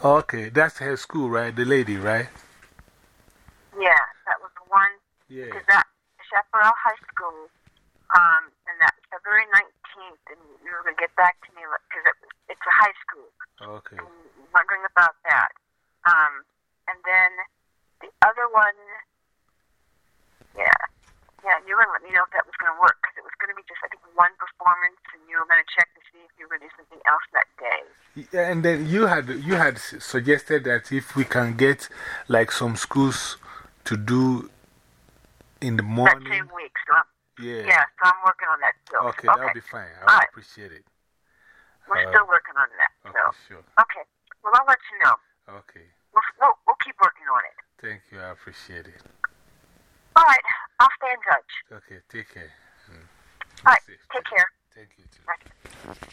Okay, that's her school, right? The lady, right? Yeah, that was the one. Yeah. Because that Chaparral High School, um, and that February 19th, and you were going to get back to me because it, it's a high school. Okay. I'm wondering about that. Um, and then the other one, yeah, yeah, you were going to let me know if that was going to work because it was going to be just, I think, one performance, and you were going to check to see if you were going to do something else that day. And then you had, you had suggested that if we can get like some schools to do in the morning. That same week, so Yeah. yeah, so I'm working on that still. Okay, that'll be fine. I right. appreciate it. We're uh, still working on that. Okay, So, sure. okay. Well, I'll let you know. Okay. We'll, we'll, we'll keep working on it. Thank you. I appreciate it. All right. I'll stay in touch. Okay, take care. Mm. All right. Safe. Take care. Thank you too. Bye.